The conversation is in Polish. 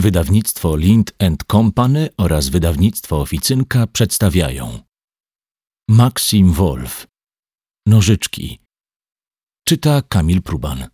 Wydawnictwo Lind Company oraz wydawnictwo Oficynka przedstawiają. Maxim Wolf. Nożyczki. Czyta Kamil Pruban.